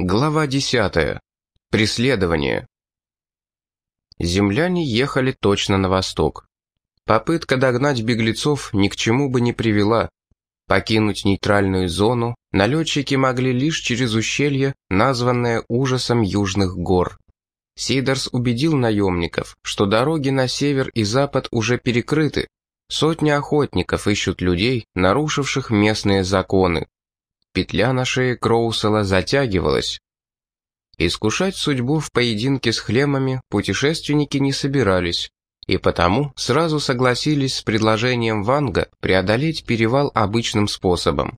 Глава 10. Преследование. Земляне ехали точно на восток. Попытка догнать беглецов ни к чему бы не привела. Покинуть нейтральную зону налетчики могли лишь через ущелье, названное ужасом южных гор. Сидорс убедил наемников, что дороги на север и запад уже перекрыты. Сотни охотников ищут людей, нарушивших местные законы. Петля на шее Кроусела затягивалась. Искушать судьбу в поединке с хлемами путешественники не собирались, и потому сразу согласились с предложением Ванга преодолеть перевал обычным способом.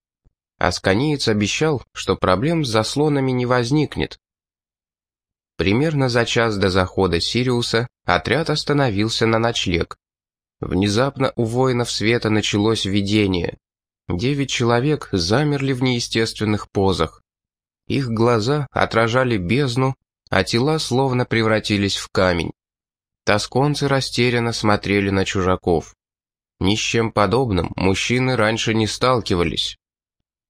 Асканиец обещал, что проблем с заслонами не возникнет. Примерно за час до захода Сириуса отряд остановился на ночлег. Внезапно у воинов света началось видение. Девять человек замерли в неестественных позах. Их глаза отражали бездну, а тела словно превратились в камень. Тосконцы растерянно смотрели на чужаков. Ни с чем подобным мужчины раньше не сталкивались.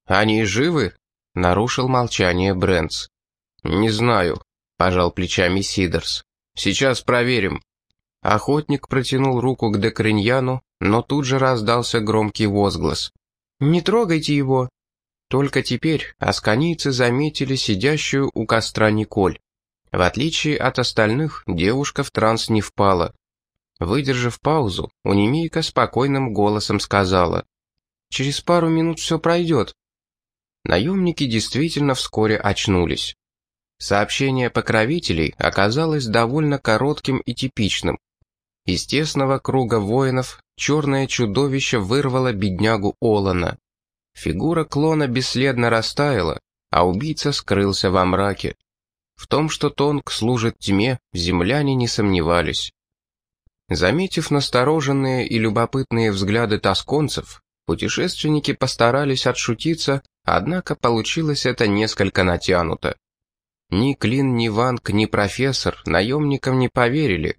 «Они живы?» — нарушил молчание Брэнс. «Не знаю», — пожал плечами Сидорс. «Сейчас проверим». Охотник протянул руку к Декриньяну, но тут же раздался громкий возглас. «Не трогайте его!» Только теперь асканийцы заметили сидящую у костра Николь. В отличие от остальных, девушка в транс не впала. Выдержав паузу, Унимийка спокойным голосом сказала. «Через пару минут все пройдет». Наемники действительно вскоре очнулись. Сообщение покровителей оказалось довольно коротким и типичным. Из тесного круга воинов черное чудовище вырвало беднягу Олана. Фигура клона бесследно растаяла, а убийца скрылся во мраке. В том, что Тонг служит тьме, земляне не сомневались. Заметив настороженные и любопытные взгляды тосконцев, путешественники постарались отшутиться, однако получилось это несколько натянуто. Ни Клин, ни Ванг, ни профессор наемникам не поверили,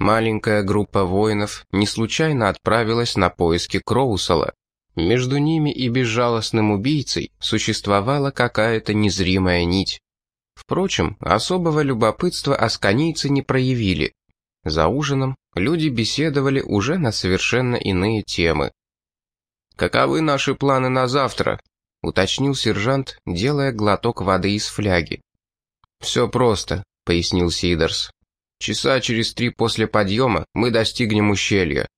Маленькая группа воинов не случайно отправилась на поиски Кроусала. Между ними и безжалостным убийцей существовала какая-то незримая нить. Впрочем, особого любопытства асканийцы не проявили. За ужином люди беседовали уже на совершенно иные темы. «Каковы наши планы на завтра?» — уточнил сержант, делая глоток воды из фляги. «Все просто», — пояснил Сидорс. Часа через три после подъема мы достигнем ущелья.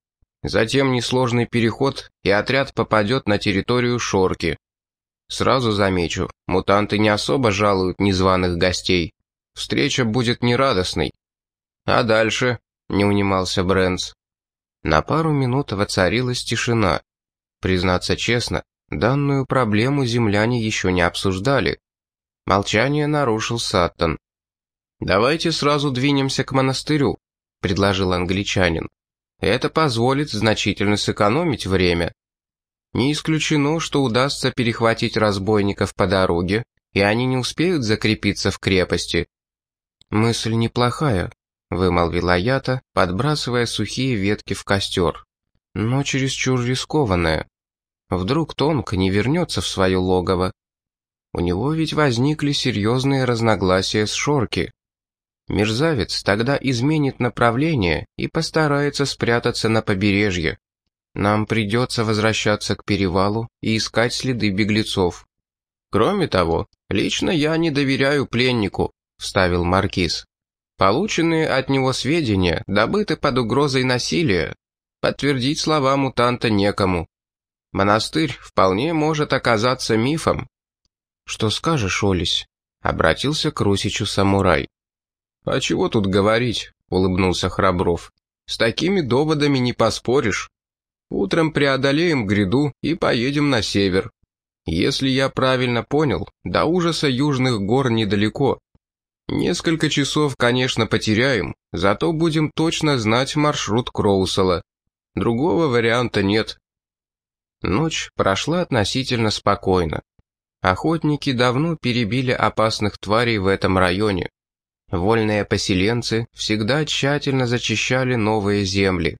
Затем несложный переход, и отряд попадет на территорию Шорки. Сразу замечу, мутанты не особо жалуют незваных гостей. Встреча будет нерадостной. А дальше, не унимался Брэнс. На пару минут воцарилась тишина. Признаться честно, данную проблему земляне еще не обсуждали. Молчание нарушил Саттон. «Давайте сразу двинемся к монастырю», — предложил англичанин. «Это позволит значительно сэкономить время. Не исключено, что удастся перехватить разбойников по дороге, и они не успеют закрепиться в крепости». «Мысль неплохая», — вымолвила Ята, подбрасывая сухие ветки в костер. «Но чересчур рискованная. Вдруг Тонг не вернется в свое логово. У него ведь возникли серьезные разногласия с Шорки. Мерзавец тогда изменит направление и постарается спрятаться на побережье. Нам придется возвращаться к перевалу и искать следы беглецов. Кроме того, лично я не доверяю пленнику, вставил Маркиз. Полученные от него сведения добыты под угрозой насилия. Подтвердить слова мутанта некому. Монастырь вполне может оказаться мифом. Что скажешь, Олесь? Обратился к Русичу самурай. «А чего тут говорить?» — улыбнулся Храбров. «С такими доводами не поспоришь. Утром преодолеем гряду и поедем на север. Если я правильно понял, до ужаса южных гор недалеко. Несколько часов, конечно, потеряем, зато будем точно знать маршрут Кроусела. Другого варианта нет». Ночь прошла относительно спокойно. Охотники давно перебили опасных тварей в этом районе. Вольные поселенцы всегда тщательно зачищали новые земли.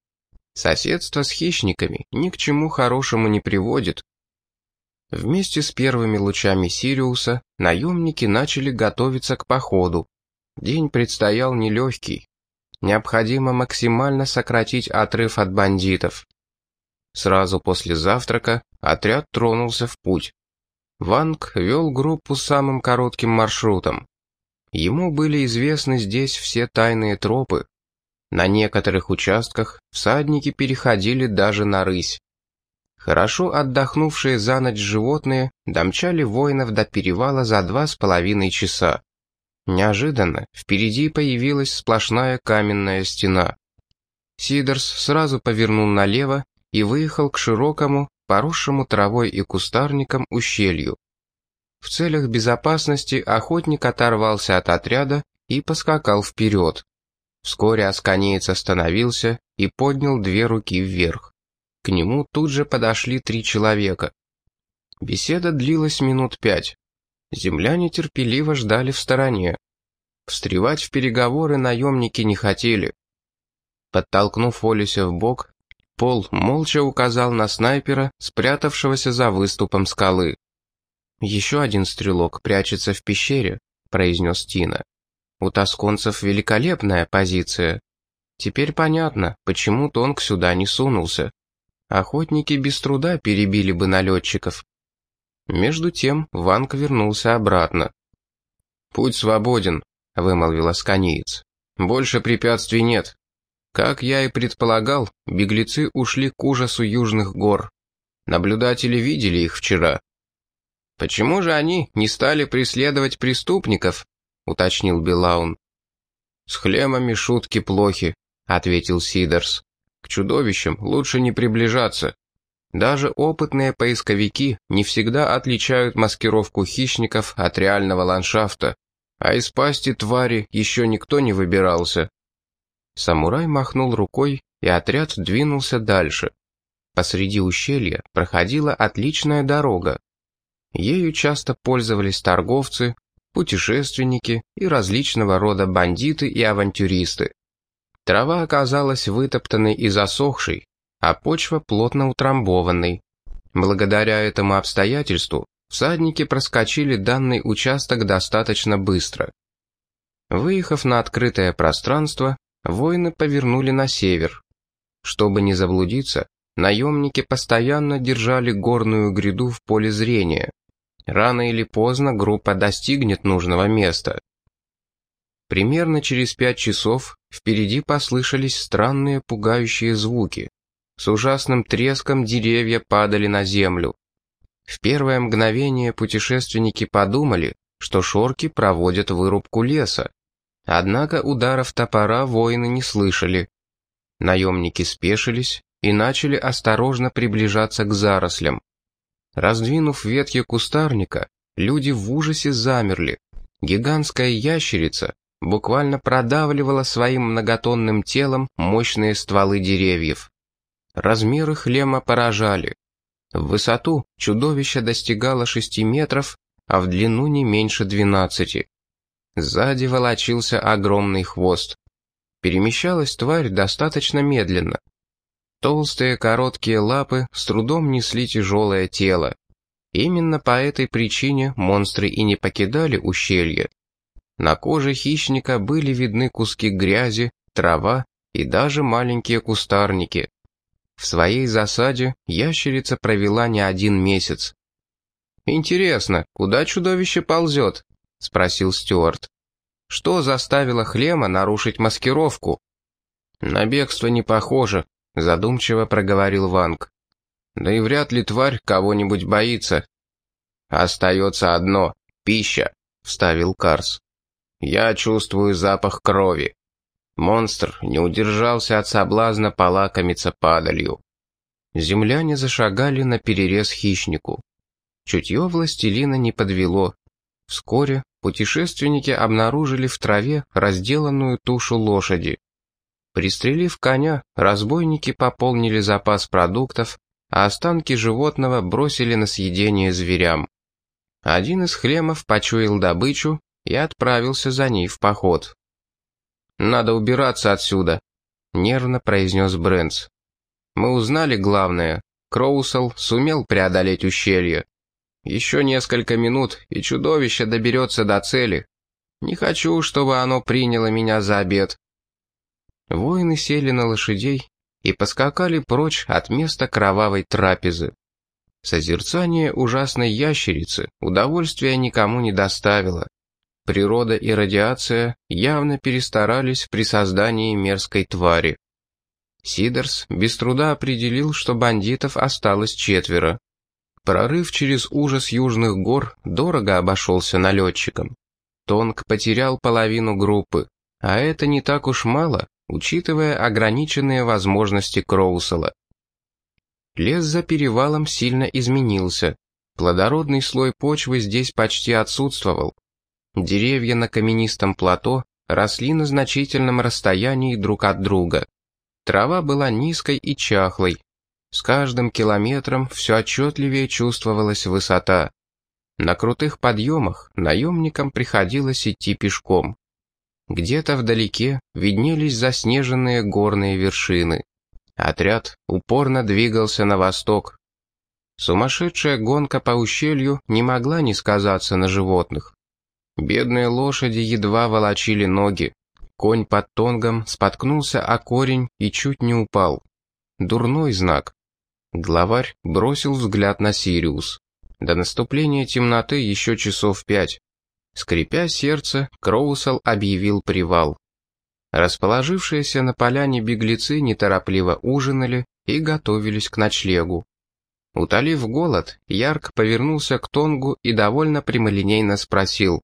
Соседство с хищниками ни к чему хорошему не приводит. Вместе с первыми лучами Сириуса наемники начали готовиться к походу. День предстоял нелегкий. Необходимо максимально сократить отрыв от бандитов. Сразу после завтрака отряд тронулся в путь. Ванг вел группу самым коротким маршрутом. Ему были известны здесь все тайные тропы. На некоторых участках всадники переходили даже на рысь. Хорошо отдохнувшие за ночь животные домчали воинов до перевала за два с половиной часа. Неожиданно впереди появилась сплошная каменная стена. Сидорс сразу повернул налево и выехал к широкому, поросшему травой и кустарником ущелью. В целях безопасности охотник оторвался от отряда и поскакал вперед. Вскоре Асканеец остановился и поднял две руки вверх. К нему тут же подошли три человека. Беседа длилась минут пять. Земляне терпеливо ждали в стороне. Встревать в переговоры наемники не хотели. Подтолкнув Олися в бок, Пол молча указал на снайпера, спрятавшегося за выступом скалы. «Еще один стрелок прячется в пещере», — произнес Тина. «У тосконцев великолепная позиция. Теперь понятно, почему Тонг сюда не сунулся. Охотники без труда перебили бы налетчиков. Между тем Ванг вернулся обратно. «Путь свободен», — вымолвил Асканиец. «Больше препятствий нет. Как я и предполагал, беглецы ушли к ужасу южных гор. Наблюдатели видели их вчера». «Почему же они не стали преследовать преступников?» — уточнил Белаун. «С хлемами шутки плохи», — ответил Сидерс. К чудовищам лучше не приближаться. Даже опытные поисковики не всегда отличают маскировку хищников от реального ландшафта, а из пасти твари еще никто не выбирался. Самурай махнул рукой, и отряд двинулся дальше. Посреди ущелья проходила отличная дорога. Ею часто пользовались торговцы, путешественники и различного рода бандиты и авантюристы. Трава оказалась вытоптанной и засохшей, а почва плотно утрамбованной. Благодаря этому обстоятельству всадники проскочили данный участок достаточно быстро. Выехав на открытое пространство, воины повернули на север. Чтобы не заблудиться, наемники постоянно держали горную гряду в поле зрения. Рано или поздно группа достигнет нужного места. Примерно через пять часов впереди послышались странные пугающие звуки. С ужасным треском деревья падали на землю. В первое мгновение путешественники подумали, что шорки проводят вырубку леса. Однако ударов топора воины не слышали. Наемники спешились и начали осторожно приближаться к зарослям. Раздвинув ветки кустарника, люди в ужасе замерли. Гигантская ящерица, буквально продавливала своим многотонным телом мощные стволы деревьев. Размеры хлема поражали. В высоту чудовище достигало 6 метров, а в длину не меньше 12. Сзади волочился огромный хвост. Перемещалась тварь достаточно медленно. Толстые короткие лапы с трудом несли тяжелое тело. Именно по этой причине монстры и не покидали ущелье. На коже хищника были видны куски грязи, трава и даже маленькие кустарники. В своей засаде ящерица провела не один месяц. «Интересно, куда чудовище ползет?» — спросил Стюарт. «Что заставило Хлема нарушить маскировку?» «На бегство не похоже», — задумчиво проговорил Ванг. «Да и вряд ли тварь кого-нибудь боится». «Остается одно — пища», — вставил Карс. Я чувствую запах крови. Монстр не удержался от соблазна полакомиться падалью. Земляне зашагали на перерез хищнику. Чутье властелина не подвело. Вскоре путешественники обнаружили в траве разделанную тушу лошади. Пристрелив коня, разбойники пополнили запас продуктов, а останки животного бросили на съедение зверям. Один из хлемов почуял добычу и отправился за ней в поход. «Надо убираться отсюда», — нервно произнес Брэнс. «Мы узнали главное. Кроусел сумел преодолеть ущелье. Еще несколько минут, и чудовище доберется до цели. Не хочу, чтобы оно приняло меня за обед». Воины сели на лошадей и поскакали прочь от места кровавой трапезы. Созерцание ужасной ящерицы удовольствия никому не доставило. Природа и радиация явно перестарались при создании мерзкой твари. Сидерс без труда определил, что бандитов осталось четверо. Прорыв через ужас южных гор дорого обошелся налетчикам. Тонг потерял половину группы, а это не так уж мало, учитывая ограниченные возможности Кроусела. Лес за перевалом сильно изменился. Плодородный слой почвы здесь почти отсутствовал. Деревья на каменистом плато росли на значительном расстоянии друг от друга. Трава была низкой и чахлой. С каждым километром все отчетливее чувствовалась высота. На крутых подъемах наемникам приходилось идти пешком. Где-то вдалеке виднелись заснеженные горные вершины. Отряд упорно двигался на восток. Сумасшедшая гонка по ущелью не могла не сказаться на животных. Бедные лошади едва волочили ноги. Конь под тонгом споткнулся о корень и чуть не упал. Дурной знак. Главарь бросил взгляд на Сириус. До наступления темноты еще часов пять. Скрипя сердце, Кроусел объявил привал. Расположившиеся на поляне беглецы неторопливо ужинали и готовились к ночлегу. Утолив голод, Ярк повернулся к Тонгу и довольно прямолинейно спросил.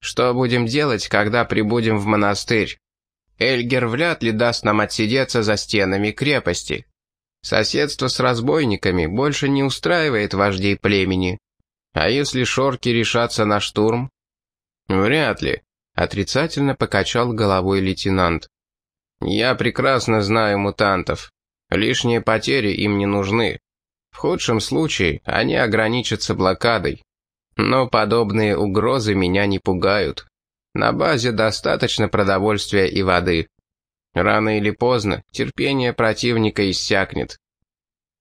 Что будем делать, когда прибудем в монастырь? Эльгер вряд ли даст нам отсидеться за стенами крепости. Соседство с разбойниками больше не устраивает вождей племени. А если шорки решатся на штурм? Вряд ли, отрицательно покачал головой лейтенант. Я прекрасно знаю мутантов. Лишние потери им не нужны. В худшем случае они ограничатся блокадой. Но подобные угрозы меня не пугают. На базе достаточно продовольствия и воды. Рано или поздно терпение противника иссякнет.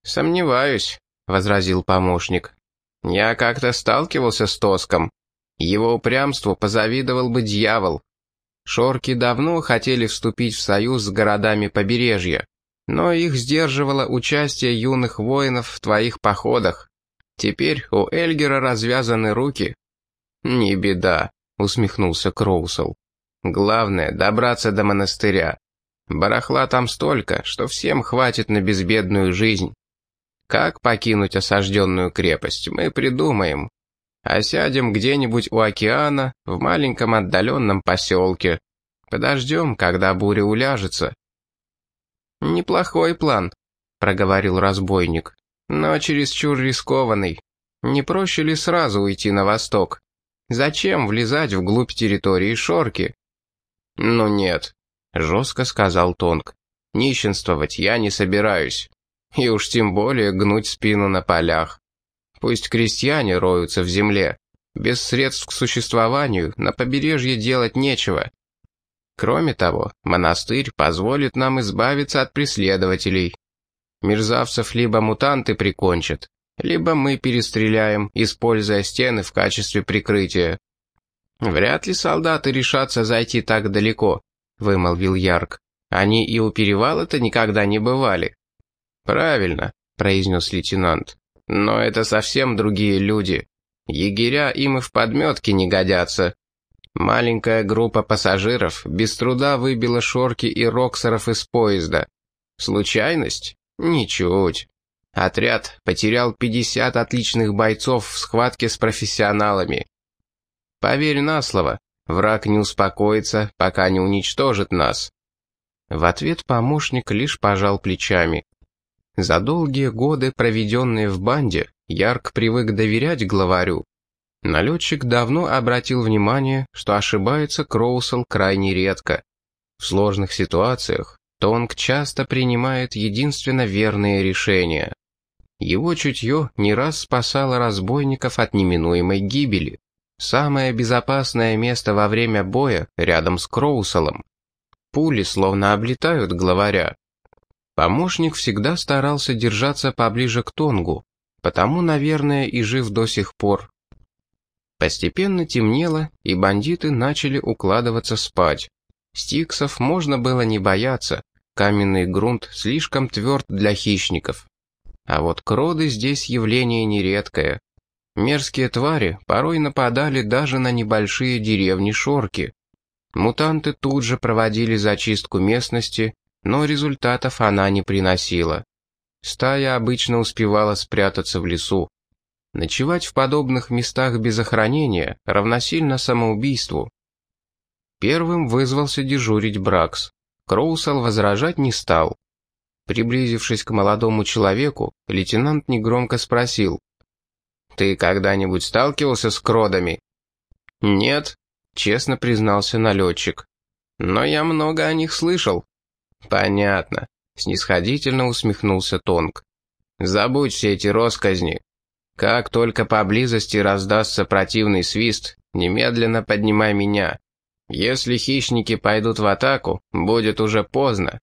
«Сомневаюсь», — возразил помощник. «Я как-то сталкивался с Тоском. Его упрямству позавидовал бы дьявол. Шорки давно хотели вступить в союз с городами побережья, но их сдерживало участие юных воинов в твоих походах. Теперь у Эльгера развязаны руки». «Не беда», — усмехнулся Кроусел. «Главное — добраться до монастыря. Барахла там столько, что всем хватит на безбедную жизнь. Как покинуть осажденную крепость, мы придумаем. Осядем где-нибудь у океана, в маленьком отдаленном поселке. Подождем, когда буря уляжется». «Неплохой план», — проговорил разбойник но чересчур рискованный. Не проще ли сразу уйти на восток? Зачем влезать вглубь территории Шорки? Ну нет, жестко сказал Тонг. Нищенствовать я не собираюсь. И уж тем более гнуть спину на полях. Пусть крестьяне роются в земле. Без средств к существованию на побережье делать нечего. Кроме того, монастырь позволит нам избавиться от преследователей, Мерзавцев либо мутанты прикончат, либо мы перестреляем, используя стены в качестве прикрытия. Вряд ли солдаты решатся зайти так далеко, вымолвил Ярк. Они и у перевала-то никогда не бывали. Правильно, произнес лейтенант. Но это совсем другие люди. Егеря им и в подметке не годятся. Маленькая группа пассажиров без труда выбила шорки и роксеров из поезда. Случайность? Ничуть. Отряд потерял 50 отличных бойцов в схватке с профессионалами. Поверь на слово, враг не успокоится, пока не уничтожит нас. В ответ помощник лишь пожал плечами. За долгие годы, проведенные в банде, Ярк привык доверять главарю. Налетчик давно обратил внимание, что ошибается Кроусел крайне редко. В сложных ситуациях Тонг часто принимает единственно верные решения. Его чутье не раз спасало разбойников от неминуемой гибели. Самое безопасное место во время боя рядом с Кроуселом. Пули словно облетают главаря. Помощник всегда старался держаться поближе к Тонгу. потому, наверное, и жив до сих пор. Постепенно темнело, и бандиты начали укладываться спать. Стиксов можно было не бояться, каменный грунт слишком тверд для хищников. А вот кроды здесь явление нередкое. Мерзкие твари порой нападали даже на небольшие деревни-шорки. Мутанты тут же проводили зачистку местности, но результатов она не приносила. Стая обычно успевала спрятаться в лесу. Ночевать в подобных местах без охранения равносильно самоубийству. Первым вызвался дежурить Бракс. Кроусел возражать не стал. Приблизившись к молодому человеку, лейтенант негромко спросил. «Ты когда-нибудь сталкивался с кродами?» «Нет», — честно признался налетчик. «Но я много о них слышал». «Понятно», — снисходительно усмехнулся Тонг. «Забудь все эти росказни. Как только поблизости раздастся противный свист, немедленно поднимай меня. Если хищники пойдут в атаку, будет уже поздно.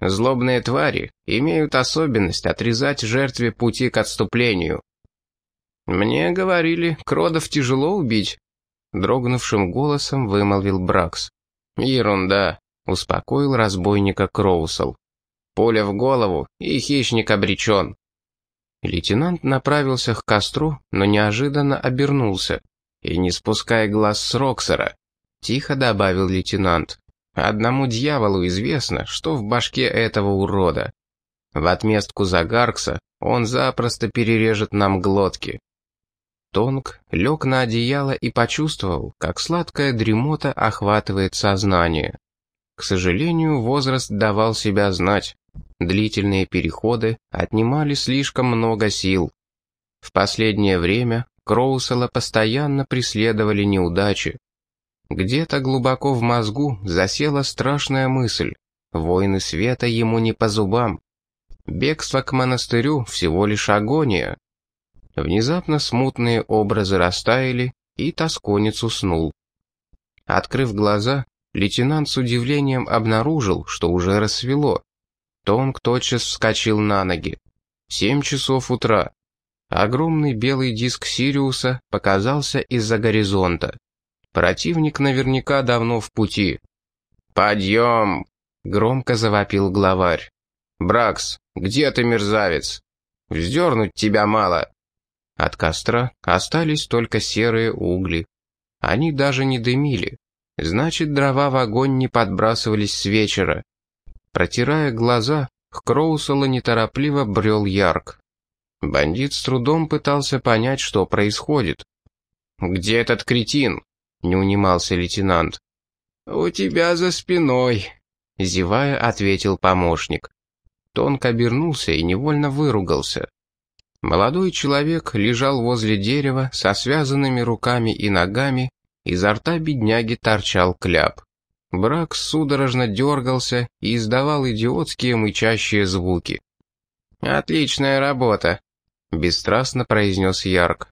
Злобные твари имеют особенность отрезать жертве пути к отступлению. «Мне говорили, кродов тяжело убить», — дрогнувшим голосом вымолвил Бракс. «Ерунда», — успокоил разбойника Кроусел. «Пуля в голову, и хищник обречен». Лейтенант направился к костру, но неожиданно обернулся и, не спуская глаз с Роксера, Тихо добавил лейтенант. Одному дьяволу известно, что в башке этого урода. В отместку за Гаркса он запросто перережет нам глотки. Тонг лег на одеяло и почувствовал, как сладкая дремота охватывает сознание. К сожалению, возраст давал себя знать. Длительные переходы отнимали слишком много сил. В последнее время Кроусела постоянно преследовали неудачи. Где-то глубоко в мозгу засела страшная мысль. Войны света ему не по зубам. Бегство к монастырю всего лишь агония. Внезапно смутные образы растаяли, и тосконец уснул. Открыв глаза, лейтенант с удивлением обнаружил, что уже рассвело. Тонг тотчас вскочил на ноги. Семь часов утра. Огромный белый диск Сириуса показался из-за горизонта. Противник наверняка давно в пути. «Подъем!» — громко завопил главарь. «Бракс, где ты, мерзавец? Вздернуть тебя мало!» От костра остались только серые угли. Они даже не дымили. Значит, дрова в огонь не подбрасывались с вечера. Протирая глаза, Кроусела неторопливо брел Ярк. Бандит с трудом пытался понять, что происходит. «Где этот кретин?» не унимался лейтенант. «У тебя за спиной», — зевая, ответил помощник. Тонко обернулся и невольно выругался. Молодой человек лежал возле дерева со связанными руками и ногами, изо рта бедняги торчал кляп. Брак судорожно дергался и издавал идиотские мычащие звуки. «Отличная работа», — бесстрастно произнес Ярк.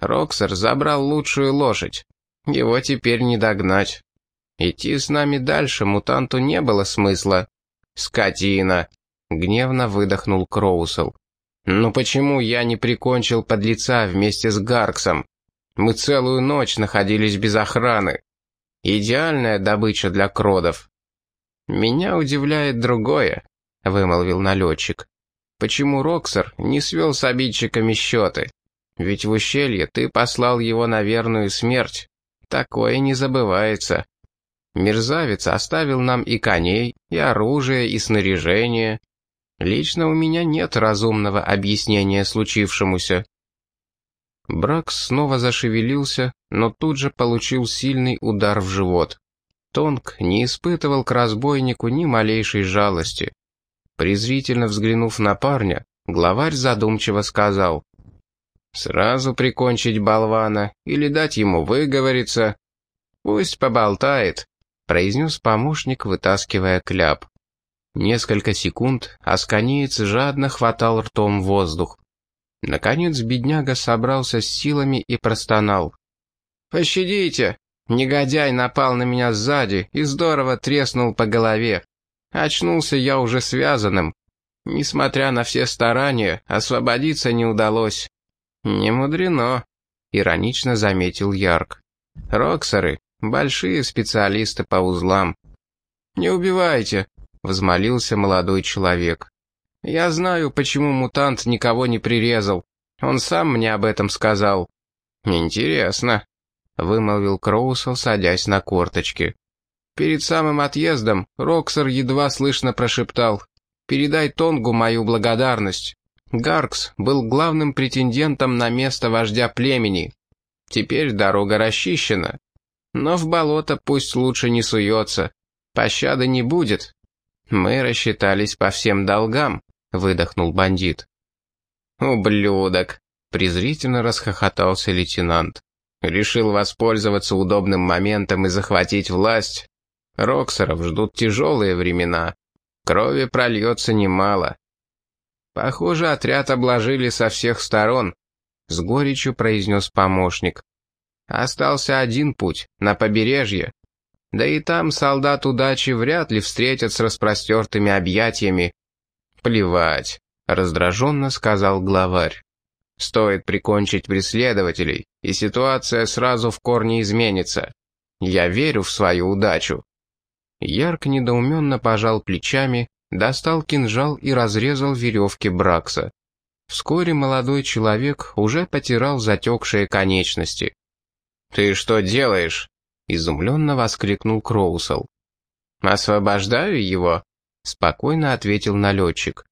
«Роксер забрал лучшую лошадь. Его теперь не догнать. Идти с нами дальше мутанту не было смысла. «Скотина!» — гневно выдохнул Кроусел. «Ну почему я не прикончил подлеца вместе с Гарксом? Мы целую ночь находились без охраны. Идеальная добыча для кродов». «Меня удивляет другое», — вымолвил налетчик. «Почему Роксер не свел с обидчиками счеты? Ведь в ущелье ты послал его на верную смерть. Такое не забывается. Мерзавец оставил нам и коней, и оружие, и снаряжение. Лично у меня нет разумного объяснения случившемуся. Бракс снова зашевелился, но тут же получил сильный удар в живот. Тонг не испытывал к разбойнику ни малейшей жалости. Презрительно взглянув на парня, главарь задумчиво сказал, Сразу прикончить болвана или дать ему выговориться? Пусть поболтает, произнес помощник, вытаскивая кляп. Несколько секунд асканиец жадно хватал ртом воздух. Наконец бедняга собрался с силами и простонал. «Пощадите! Негодяй напал на меня сзади и здорово треснул по голове. Очнулся я уже связанным. Несмотря на все старания, освободиться не удалось. Не мудрено, иронично заметил Ярк. Роксеры — большие специалисты по узлам. Не убивайте, взмолился молодой человек. Я знаю, почему мутант никого не прирезал. Он сам мне об этом сказал. Интересно, вымолвил Кроусел, садясь на корточки. Перед самым отъездом Роксер едва слышно прошептал «Передай Тонгу мою благодарность. Гаркс был главным претендентом на место вождя племени. Теперь дорога расчищена. Но в болото пусть лучше не суется. Пощады не будет. Мы рассчитались по всем долгам», — выдохнул бандит. «Ублюдок!» — презрительно расхохотался лейтенант. «Решил воспользоваться удобным моментом и захватить власть. Роксеров ждут тяжелые времена. Крови прольется немало. Похоже, отряд обложили со всех сторон, с горечью произнес помощник. Остался один путь, на побережье. Да и там солдат удачи вряд ли встретят с распростертыми объятиями. Плевать, раздраженно сказал главарь. Стоит прикончить преследователей, и ситуация сразу в корне изменится. Я верю в свою удачу. Ярк недоуменно пожал плечами, достал кинжал и разрезал веревки Бракса. Вскоре молодой человек уже потирал затекшие конечности. «Ты что делаешь?» — изумленно воскликнул Кроусел. «Освобождаю его», — спокойно ответил налетчик.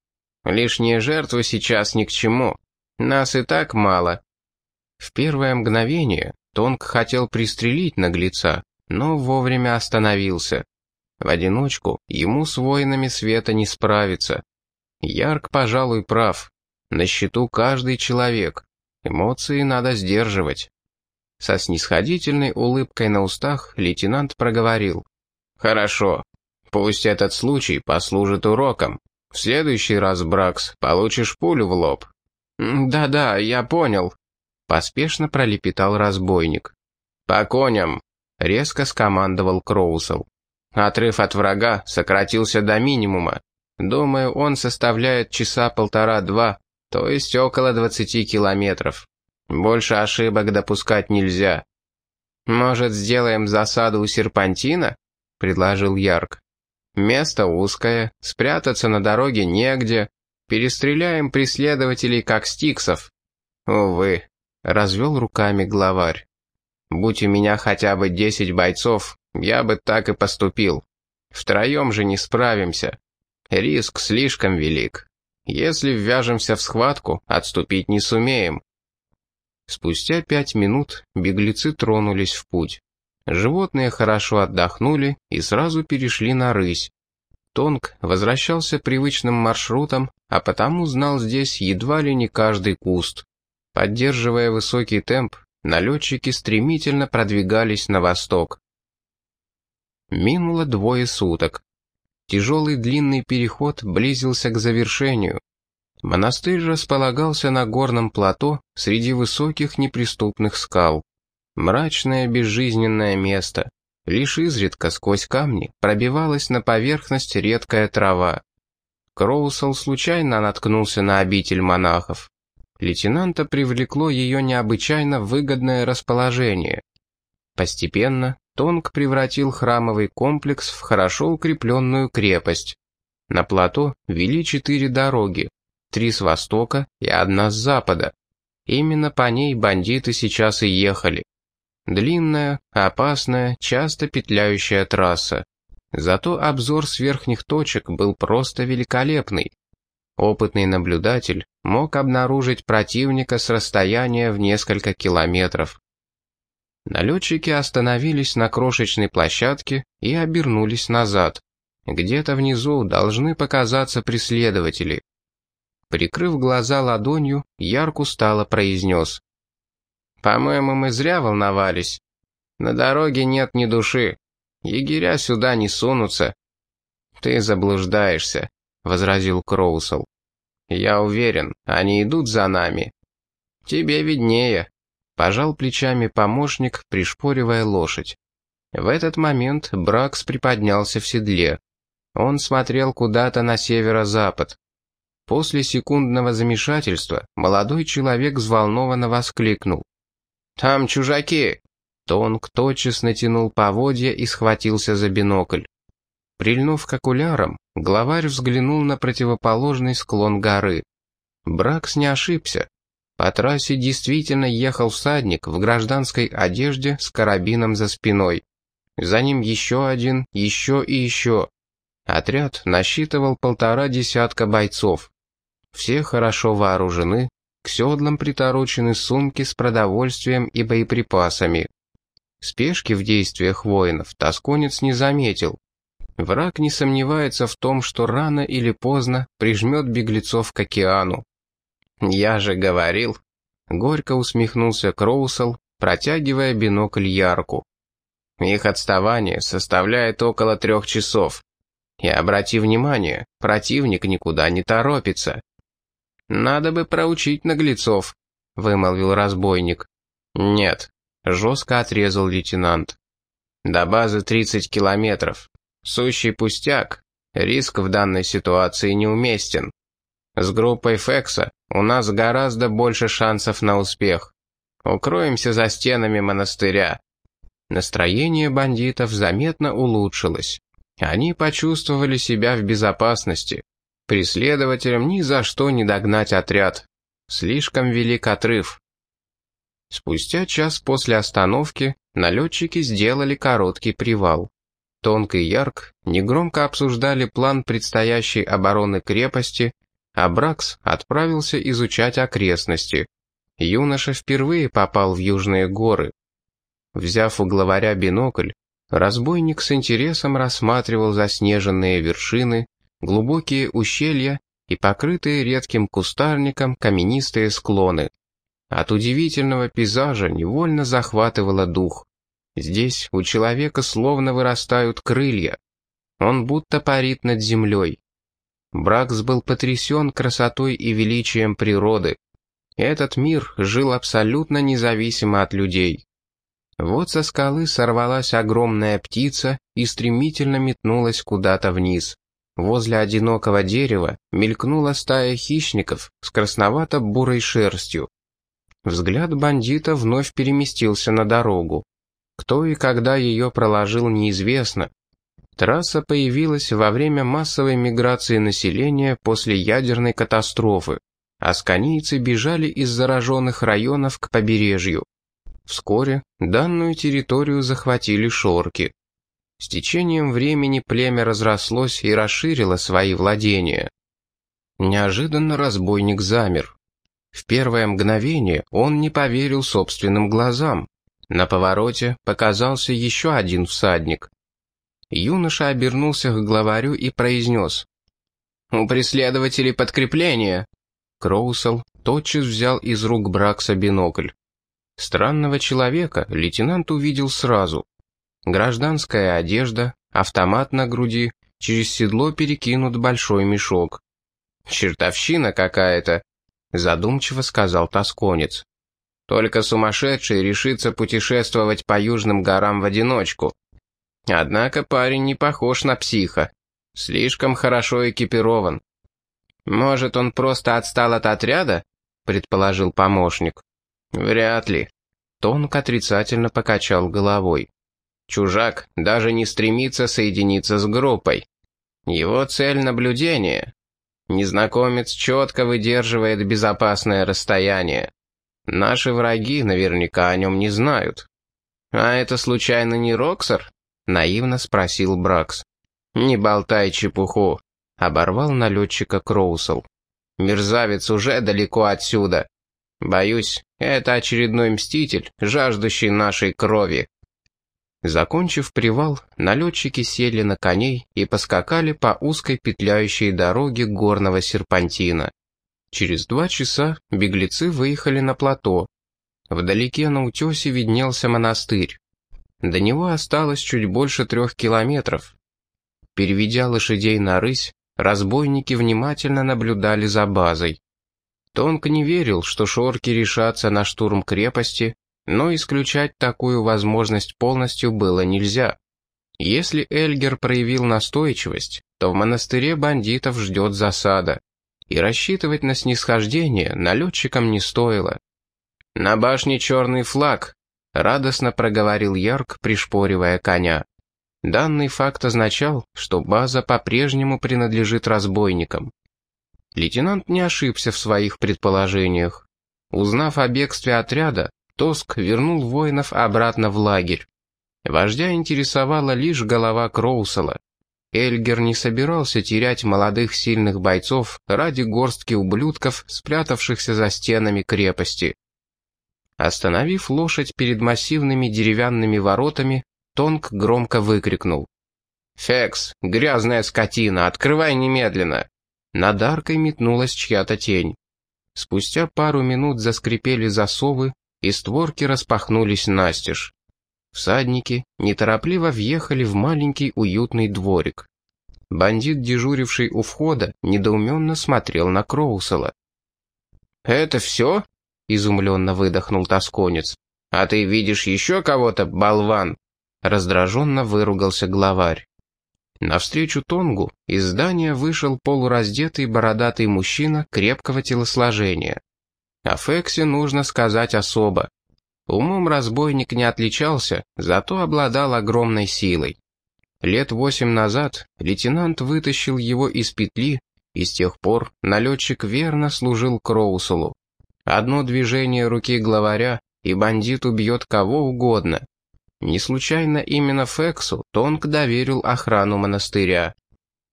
«Лишние жертвы сейчас ни к чему. Нас и так мало». В первое мгновение Тонг хотел пристрелить наглеца, но вовремя остановился. В одиночку ему с воинами света не справиться. Ярк, пожалуй, прав. На счету каждый человек. Эмоции надо сдерживать. Со снисходительной улыбкой на устах лейтенант проговорил. «Хорошо. Пусть этот случай послужит уроком. В следующий раз, Бракс, получишь пулю в лоб». «Да-да, я понял», — поспешно пролепетал разбойник. «По коням», — резко скомандовал Кроусел. Отрыв от врага сократился до минимума. Думаю, он составляет часа полтора-два, то есть около 20 километров. Больше ошибок допускать нельзя. «Может, сделаем засаду у серпантина?» — предложил Ярк. «Место узкое, спрятаться на дороге негде. Перестреляем преследователей, как стиксов». «Увы», — развел руками главарь. «Будь у меня хотя бы десять бойцов, я бы так и поступил. Втроем же не справимся. Риск слишком велик. Если ввяжемся в схватку, отступить не сумеем. Спустя пять минут беглецы тронулись в путь. Животные хорошо отдохнули и сразу перешли на рысь. Тонг возвращался привычным маршрутом, а потому знал здесь едва ли не каждый куст. Поддерживая высокий темп, налетчики стремительно продвигались на восток. Минуло двое суток. Тяжелый длинный переход близился к завершению. Монастырь располагался на горном плато среди высоких неприступных скал. Мрачное безжизненное место. Лишь изредка сквозь камни пробивалась на поверхность редкая трава. Кроусел случайно наткнулся на обитель монахов. Лейтенанта привлекло ее необычайно выгодное расположение. Постепенно Тонг превратил храмовый комплекс в хорошо укрепленную крепость. На плато вели четыре дороги, три с востока и одна с запада. Именно по ней бандиты сейчас и ехали. Длинная, опасная, часто петляющая трасса. Зато обзор с верхних точек был просто великолепный. Опытный наблюдатель мог обнаружить противника с расстояния в несколько километров. Налетчики остановились на крошечной площадке и обернулись назад. Где-то внизу должны показаться преследователи. Прикрыв глаза ладонью, Ярк устало произнес. «По-моему, мы зря волновались. На дороге нет ни души. Егеря сюда не сунутся». «Ты заблуждаешься», — возразил Кроусел. «Я уверен, они идут за нами». «Тебе виднее», Пожал плечами помощник, пришпоривая лошадь. В этот момент Бракс приподнялся в седле. Он смотрел куда-то на северо-запад. После секундного замешательства молодой человек взволнованно воскликнул. «Там чужаки!» Тонг тотчас натянул поводья и схватился за бинокль. Прильнув к окулярам, главарь взглянул на противоположный склон горы. Бракс не ошибся. По трассе действительно ехал всадник в гражданской одежде с карабином за спиной. За ним еще один, еще и еще. Отряд насчитывал полтора десятка бойцов. Все хорошо вооружены, к седлам приторочены сумки с продовольствием и боеприпасами. Спешки в действиях воинов Тосконец не заметил. Враг не сомневается в том, что рано или поздно прижмет беглецов к океану. «Я же говорил», — горько усмехнулся Кроусел, протягивая бинокль Ярку. «Их отставание составляет около трех часов. И обрати внимание, противник никуда не торопится». «Надо бы проучить наглецов», — вымолвил разбойник. «Нет, Жестко отрезал лейтенант. До базы 30 километров. Сущий пустяк. Риск в данной ситуации неуместен. С группой Фекса у нас гораздо больше шансов на успех. Укроемся за стенами монастыря. Настроение бандитов заметно улучшилось. Они почувствовали себя в безопасности. Преследователям ни за что не догнать отряд. Слишком велик отрыв. Спустя час после остановки налетчики сделали короткий привал. Тонко и Ярк негромко обсуждали план предстоящей обороны крепости, а Бракс отправился изучать окрестности. Юноша впервые попал в южные горы. Взяв у главаря бинокль, разбойник с интересом рассматривал заснеженные вершины, глубокие ущелья и покрытые редким кустарником каменистые склоны. От удивительного пейзажа невольно захватывало дух. Здесь у человека словно вырастают крылья. Он будто парит над землей. Бракс был потрясен красотой и величием природы. Этот мир жил абсолютно независимо от людей. Вот со скалы сорвалась огромная птица и стремительно метнулась куда-то вниз. Возле одинокого дерева мелькнула стая хищников с красновато-бурой шерстью. Взгляд бандита вновь переместился на дорогу. Кто и когда ее проложил, неизвестно. Трасса появилась во время массовой миграции населения после ядерной катастрофы. Асканийцы бежали из зараженных районов к побережью. Вскоре данную территорию захватили шорки. С течением времени племя разрослось и расширило свои владения. Неожиданно разбойник замер. В первое мгновение он не поверил собственным глазам. На повороте показался еще один всадник. Юноша обернулся к главарю и произнес. «У преследователей подкрепление!» Кроусел тотчас взял из рук Бракса бинокль. Странного человека лейтенант увидел сразу. Гражданская одежда, автомат на груди, через седло перекинут большой мешок. «Чертовщина какая-то!» задумчиво сказал тосконец. Только сумасшедший решится путешествовать по южным горам в одиночку. Однако парень не похож на психа. Слишком хорошо экипирован. Может, он просто отстал от отряда? предположил помощник. Вряд ли. Тонк отрицательно покачал головой. Чужак даже не стремится соединиться с группой. Его цель наблюдение. Незнакомец четко выдерживает безопасное расстояние. Наши враги наверняка о нем не знают. «А это случайно не Роксер?» — наивно спросил Бракс. «Не болтай чепуху», — оборвал налетчика Кроусел. «Мерзавец уже далеко отсюда. Боюсь, это очередной мститель, жаждущий нашей крови». Закончив привал, налетчики сели на коней и поскакали по узкой петляющей дороге горного серпантина. Через два часа беглецы выехали на плато. Вдалеке на утесе виднелся монастырь. До него осталось чуть больше трех километров. Переведя лошадей на рысь, разбойники внимательно наблюдали за базой. Тонко не верил, что шорки решатся на штурм крепости, но исключать такую возможность полностью было нельзя. Если Эльгер проявил настойчивость, то в монастыре бандитов ждет засада. и рассчитывать на снисхождение налетчикам не стоило. «На башне черный флаг», — радостно проговорил Ярк, пришпоривая коня. Данный факт означал, что база по-прежнему принадлежит разбойникам. Лейтенант не ошибся в своих предположениях. Узнав о бегстве отряда, Тоск вернул воинов обратно в лагерь. Вождя интересовала лишь голова Кроусела. Эльгер не собирался терять молодых сильных бойцов ради горстки ублюдков, спрятавшихся за стенами крепости. Остановив лошадь перед массивными деревянными воротами, Тонг громко выкрикнул. «Фекс, грязная скотина, открывай немедленно!» Над аркой метнулась чья-то тень. Спустя пару минут заскрипели засовы, и створки распахнулись настежь. Всадники неторопливо въехали в маленький уютный дворик. Бандит, дежуривший у входа, недоуменно смотрел на Кроусела. «Это все?» — изумленно выдохнул тосконец. «А ты видишь еще кого-то, болван?» Раздраженно выругался главарь. Навстречу Тонгу из здания вышел полураздетый бородатый мужчина крепкого телосложения. О Фексе нужно сказать особо. Умом разбойник не отличался, зато обладал огромной силой. Лет восемь назад лейтенант вытащил его из петли, и с тех пор налетчик верно служил Кроусулу. Одно движение руки главаря, и бандит убьет кого угодно. Не случайно именно Фексу Тонг доверил охрану монастыря.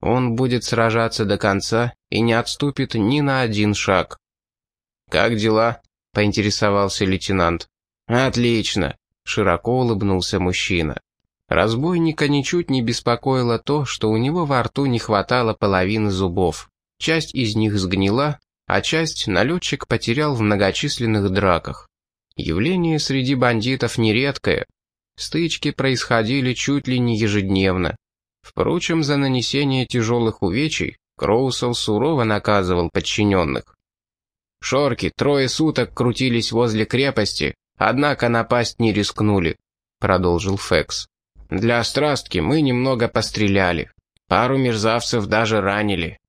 Он будет сражаться до конца и не отступит ни на один шаг. «Как дела?» — поинтересовался лейтенант. «Отлично!» — широко улыбнулся мужчина. Разбойника ничуть не беспокоило то, что у него во рту не хватало половины зубов. Часть из них сгнила, а часть налетчик потерял в многочисленных драках. Явление среди бандитов нередкое. Стычки происходили чуть ли не ежедневно. Впрочем, за нанесение тяжелых увечий Кроусел сурово наказывал подчиненных. Шорки трое суток крутились возле крепости, Однако напасть не рискнули», — продолжил Фекс. «Для страстки мы немного постреляли. Пару мерзавцев даже ранили.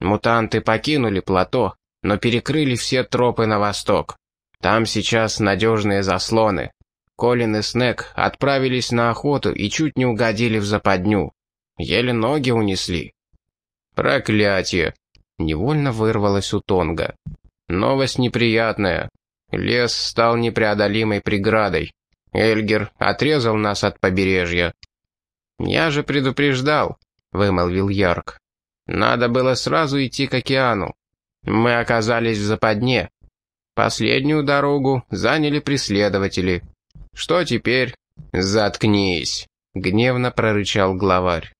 Мутанты покинули плато, но перекрыли все тропы на восток. Там сейчас надежные заслоны. Колин и Снег отправились на охоту и чуть не угодили в западню. Еле ноги унесли. «Проклятие!» — невольно вырвалось у Тонга. «Новость неприятная. Лес стал непреодолимой преградой. Эльгер отрезал нас от побережья. «Я же предупреждал», — вымолвил Ярк. «Надо было сразу идти к океану. Мы оказались в западне. Последнюю дорогу заняли преследователи. Что теперь?» «Заткнись», — гневно прорычал главарь.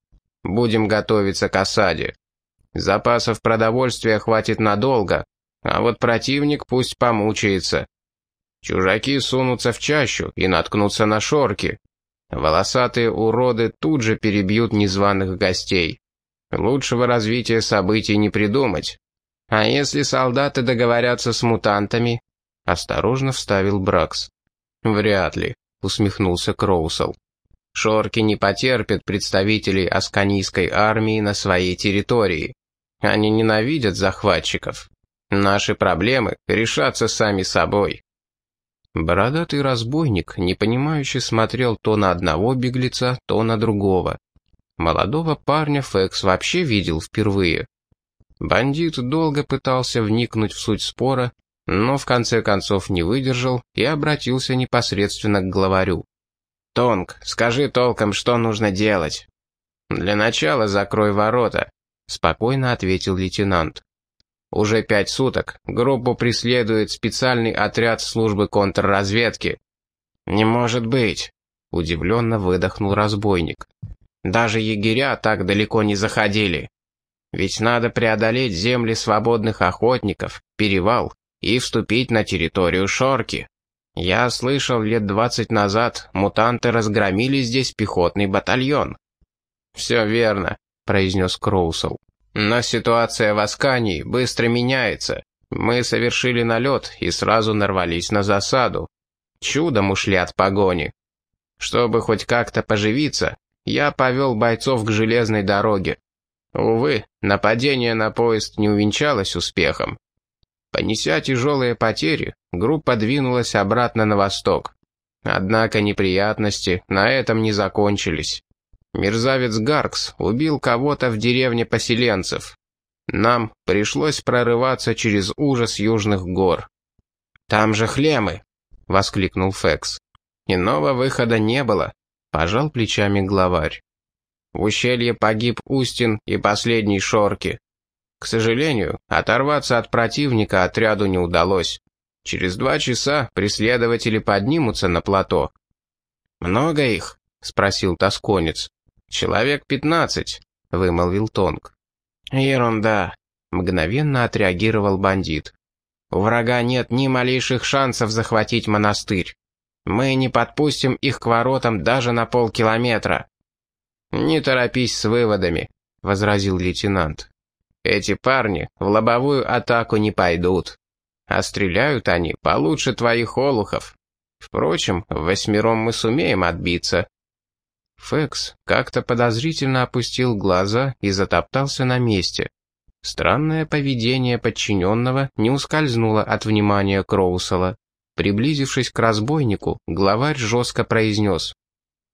«Будем готовиться к осаде. Запасов продовольствия хватит надолго, а вот противник пусть помучается. Чужаки сунутся в чащу и наткнутся на шорки. Волосатые уроды тут же перебьют незваных гостей. Лучшего развития событий не придумать. А если солдаты договорятся с мутантами? Осторожно вставил Бракс. Вряд ли, усмехнулся Кроусел. Шорки не потерпят представителей асканийской армии на своей территории. Они ненавидят захватчиков. Наши проблемы решатся сами собой». Бородатый разбойник, непонимающе смотрел то на одного беглеца, то на другого. Молодого парня Фекс вообще видел впервые. Бандит долго пытался вникнуть в суть спора, но в конце концов не выдержал и обратился непосредственно к главарю. «Тонг, скажи толком, что нужно делать?» «Для начала закрой ворота», — спокойно ответил лейтенант. Уже пять суток группу преследует специальный отряд службы контрразведки. «Не может быть!» — удивленно выдохнул разбойник. «Даже егеря так далеко не заходили. Ведь надо преодолеть земли свободных охотников, перевал и вступить на территорию Шорки. Я слышал, лет двадцать назад мутанты разгромили здесь пехотный батальон». «Все верно», — произнес Кроусел. Но ситуация в Аскании быстро меняется. Мы совершили налет и сразу нарвались на засаду. Чудом ушли от погони. Чтобы хоть как-то поживиться, я повел бойцов к железной дороге. Увы, нападение на поезд не увенчалось успехом. Понеся тяжелые потери, группа двинулась обратно на восток. Однако неприятности на этом не закончились. Мерзавец Гаркс убил кого-то в деревне поселенцев. Нам пришлось прорываться через ужас южных гор. «Там же хлемы!» — воскликнул Фекс. «Иного выхода не было», — пожал плечами главарь. В ущелье погиб Устин и последний Шорки. К сожалению, оторваться от противника отряду не удалось. Через два часа преследователи поднимутся на плато. «Много их?» — спросил тосконец. «Человек пятнадцать», — вымолвил Тонг. «Ерунда», — мгновенно отреагировал бандит. «У врага нет ни малейших шансов захватить монастырь. Мы не подпустим их к воротам даже на полкилометра». «Не торопись с выводами», — возразил лейтенант. «Эти парни в лобовую атаку не пойдут. А стреляют они получше твоих олухов. Впрочем, восьмером мы сумеем отбиться». Фекс как-то подозрительно опустил глаза и затоптался на месте. Странное поведение подчиненного не ускользнуло от внимания Кроусела. Приблизившись к разбойнику, главарь жестко произнес.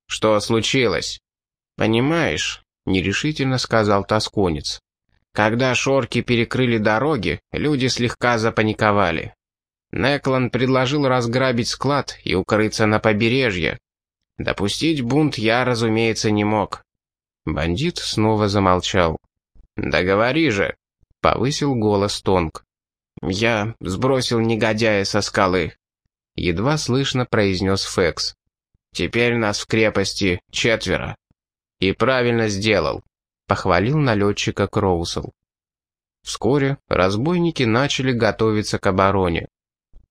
«Что случилось?» «Понимаешь», — нерешительно сказал тосконец. «Когда шорки перекрыли дороги, люди слегка запаниковали. Неклан предложил разграбить склад и укрыться на побережье. Допустить бунт я, разумеется, не мог». Бандит снова замолчал. «Да же!» — повысил голос Тонг. «Я сбросил негодяя со скалы», — едва слышно произнес Фекс. «Теперь нас в крепости четверо». «И правильно сделал», — похвалил налетчика Кроусел. Вскоре разбойники начали готовиться к обороне.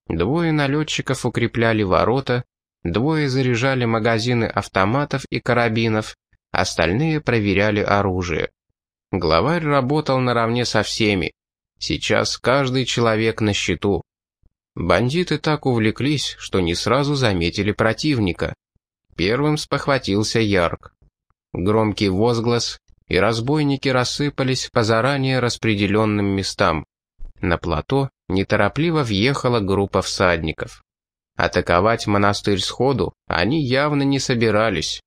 Двое налетчиков укрепляли ворота, двое заряжали магазины автоматов и карабинов, остальные проверяли оружие. Главарь работал наравне со всеми. Сейчас каждый человек на счету. Бандиты так увлеклись, что не сразу заметили противника. Первым спохватился Ярк. Громкий возглас, и разбойники рассыпались по заранее распределенным местам. На плато неторопливо въехала группа всадников. Атаковать монастырь сходу они явно не собирались.